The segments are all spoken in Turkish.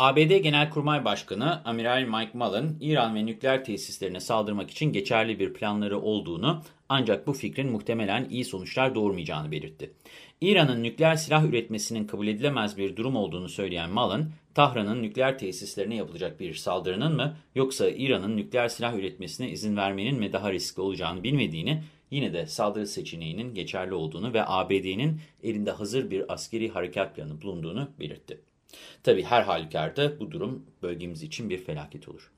ABD Genelkurmay Başkanı Amiral Mike Mullen, İran ve nükleer tesislerine saldırmak için geçerli bir planları olduğunu ancak bu fikrin muhtemelen iyi sonuçlar doğurmayacağını belirtti. İran'ın nükleer silah üretmesinin kabul edilemez bir durum olduğunu söyleyen Mullen, Tahran'ın nükleer tesislerine yapılacak bir saldırının mı yoksa İran'ın nükleer silah üretmesine izin vermenin mi daha riskli olacağını bilmediğini, yine de saldırı seçeneğinin geçerli olduğunu ve ABD'nin elinde hazır bir askeri harekat planı bulunduğunu belirtti. Tabi her halükarda bu durum bölgemiz için bir felaket olur.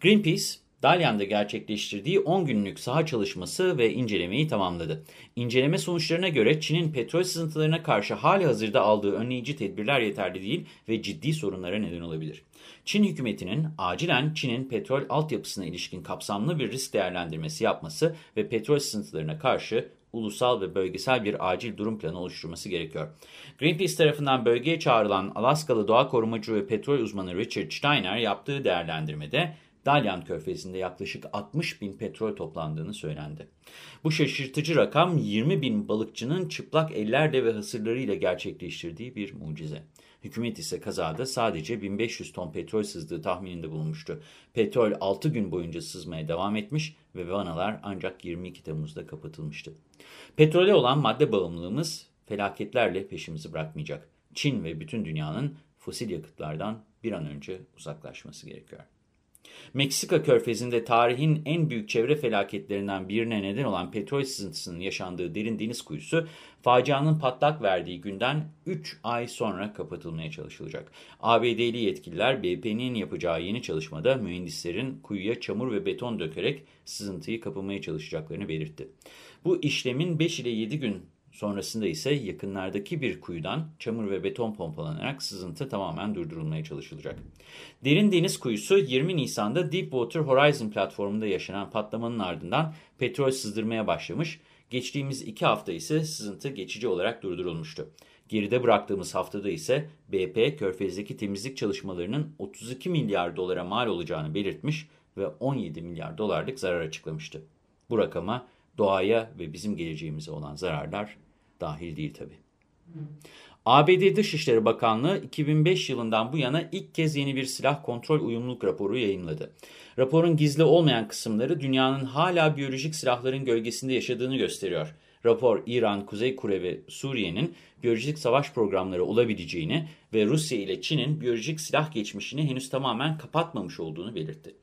Greenpeace, Dalyan'da gerçekleştirdiği 10 günlük saha çalışması ve incelemeyi tamamladı. İnceleme sonuçlarına göre Çin'in petrol sızıntılarına karşı hali hazırda aldığı önleyici tedbirler yeterli değil ve ciddi sorunlara neden olabilir. Çin hükümetinin acilen Çin'in petrol altyapısına ilişkin kapsamlı bir risk değerlendirmesi yapması ve petrol sızıntılarına karşı ulusal ve bölgesel bir acil durum planı oluşturması gerekiyor. Greenpeace tarafından bölgeye çağrılan Alaskalı doğa korumacı ve petrol uzmanı Richard Steiner yaptığı değerlendirmede Dalyan Körfezi'nde yaklaşık 60 bin petrol toplandığını söylendi. Bu şaşırtıcı rakam 20 bin balıkçının çıplak ellerle ve hasırlarıyla gerçekleştirdiği bir mucize. Hükümet ise kazada sadece 1500 ton petrol sızdığı tahmininde bulunmuştu. Petrol 6 gün boyunca sızmaya devam etmiş ve vanalar ancak 22 Temmuz'da kapatılmıştı. Petrole olan madde bağımlılığımız felaketlerle peşimizi bırakmayacak. Çin ve bütün dünyanın fosil yakıtlardan bir an önce uzaklaşması gerekiyor. Meksika körfezinde tarihin en büyük çevre felaketlerinden birine neden olan petrol sızıntısının yaşandığı derin deniz kuyusu, facianın patlak verdiği günden 3 ay sonra kapatılmaya çalışılacak. ABD'li yetkililer BP'nin yapacağı yeni çalışmada mühendislerin kuyuya çamur ve beton dökerek sızıntıyı kapamaya çalışacaklarını belirtti. Bu işlemin 5 ile 7 gün Sonrasında ise yakınlardaki bir kuyudan çamur ve beton pompalanarak sızıntı tamamen durdurulmaya çalışılacak. Derin Deniz Kuyusu 20 Nisan'da Deepwater Horizon platformunda yaşanan patlamanın ardından petrol sızdırmaya başlamış. Geçtiğimiz iki hafta ise sızıntı geçici olarak durdurulmuştu. Geride bıraktığımız haftada ise BP Körfez'deki temizlik çalışmalarının 32 milyar dolara mal olacağını belirtmiş ve 17 milyar dolarlık zarar açıklamıştı. Bu rakama doğaya ve bizim geleceğimize olan zararlar dahil değil tabii. ABD Dışişleri Bakanlığı 2005 yılından bu yana ilk kez yeni bir silah kontrol uyumluluk raporu yayınladı. Raporun gizli olmayan kısımları dünyanın hala biyolojik silahların gölgesinde yaşadığını gösteriyor. Rapor İran, Kuzey Kore ve Suriye'nin biyolojik savaş programları olabileceğini ve Rusya ile Çin'in biyolojik silah geçmişini henüz tamamen kapatmamış olduğunu belirtti.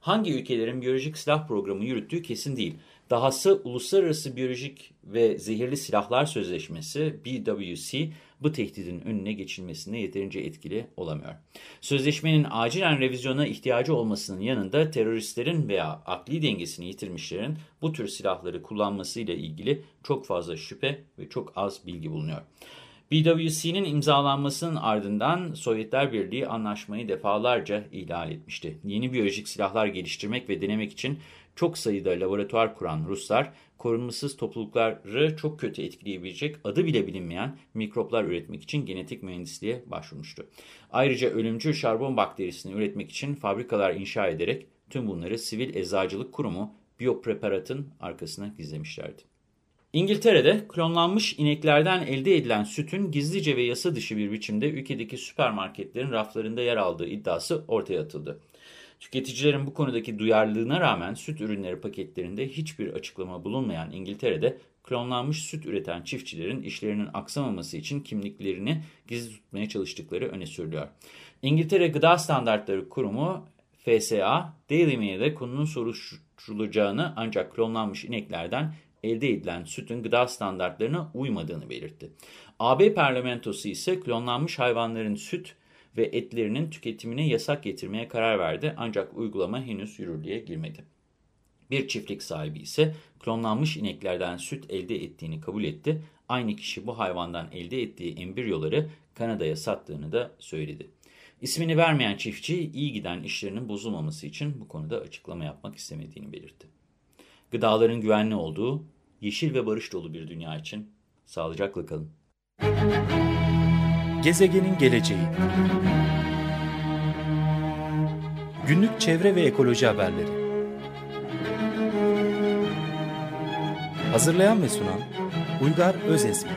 Hangi ülkelerin biyolojik silah programı yürüttüğü kesin değil. Dahası Uluslararası Biyolojik ve Zehirli Silahlar Sözleşmesi BWC bu tehdidin önüne geçilmesinde yeterince etkili olamıyor. Sözleşmenin acilen revizyona ihtiyacı olmasının yanında teröristlerin veya akli dengesini yitirmişlerin bu tür silahları kullanmasıyla ilgili çok fazla şüphe ve çok az bilgi bulunuyor. BWC'nin imzalanmasının ardından Sovyetler Birliği anlaşmayı defalarca ihlal etmişti. Yeni biyolojik silahlar geliştirmek ve denemek için çok sayıda laboratuvar kuran Ruslar, korunmasız toplulukları çok kötü etkileyebilecek adı bile bilinmeyen mikroplar üretmek için genetik mühendisliğe başvurmuştu. Ayrıca ölümcül şarbon bakterisini üretmek için fabrikalar inşa ederek tüm bunları Sivil Eczacılık Kurumu biyopreparatın arkasına gizlemişlerdi. İngiltere'de klonlanmış ineklerden elde edilen sütün gizlice ve yasa dışı bir biçimde ülkedeki süpermarketlerin raflarında yer aldığı iddiası ortaya atıldı. Tüketicilerin bu konudaki duyarlılığına rağmen süt ürünleri paketlerinde hiçbir açıklama bulunmayan İngiltere'de klonlanmış süt üreten çiftçilerin işlerinin aksamaması için kimliklerini gizli tutmaya çalıştıkları öne sürülüyor. İngiltere Gıda Standartları Kurumu FSA, Daily Mail'de konunun soruşturulacağını ancak klonlanmış ineklerden elde edilen sütün gıda standartlarına uymadığını belirtti. AB parlamentosu ise klonlanmış hayvanların süt ve etlerinin tüketimine yasak getirmeye karar verdi ancak uygulama henüz yürürlüğe girmedi. Bir çiftlik sahibi ise klonlanmış ineklerden süt elde ettiğini kabul etti. Aynı kişi bu hayvandan elde ettiği embriyoları Kanada'ya sattığını da söyledi. İsmini vermeyen çiftçi iyi giden işlerinin bozulmaması için bu konuda açıklama yapmak istemediğini belirtti. Gıdaların güvenli olduğu, yeşil ve barış dolu bir dünya için sağlıcakla kalın. Gezegenin geleceği. Günlük çevre ve ekoloji haberleri. Hazırlayan ve sunan Uygar Özesmi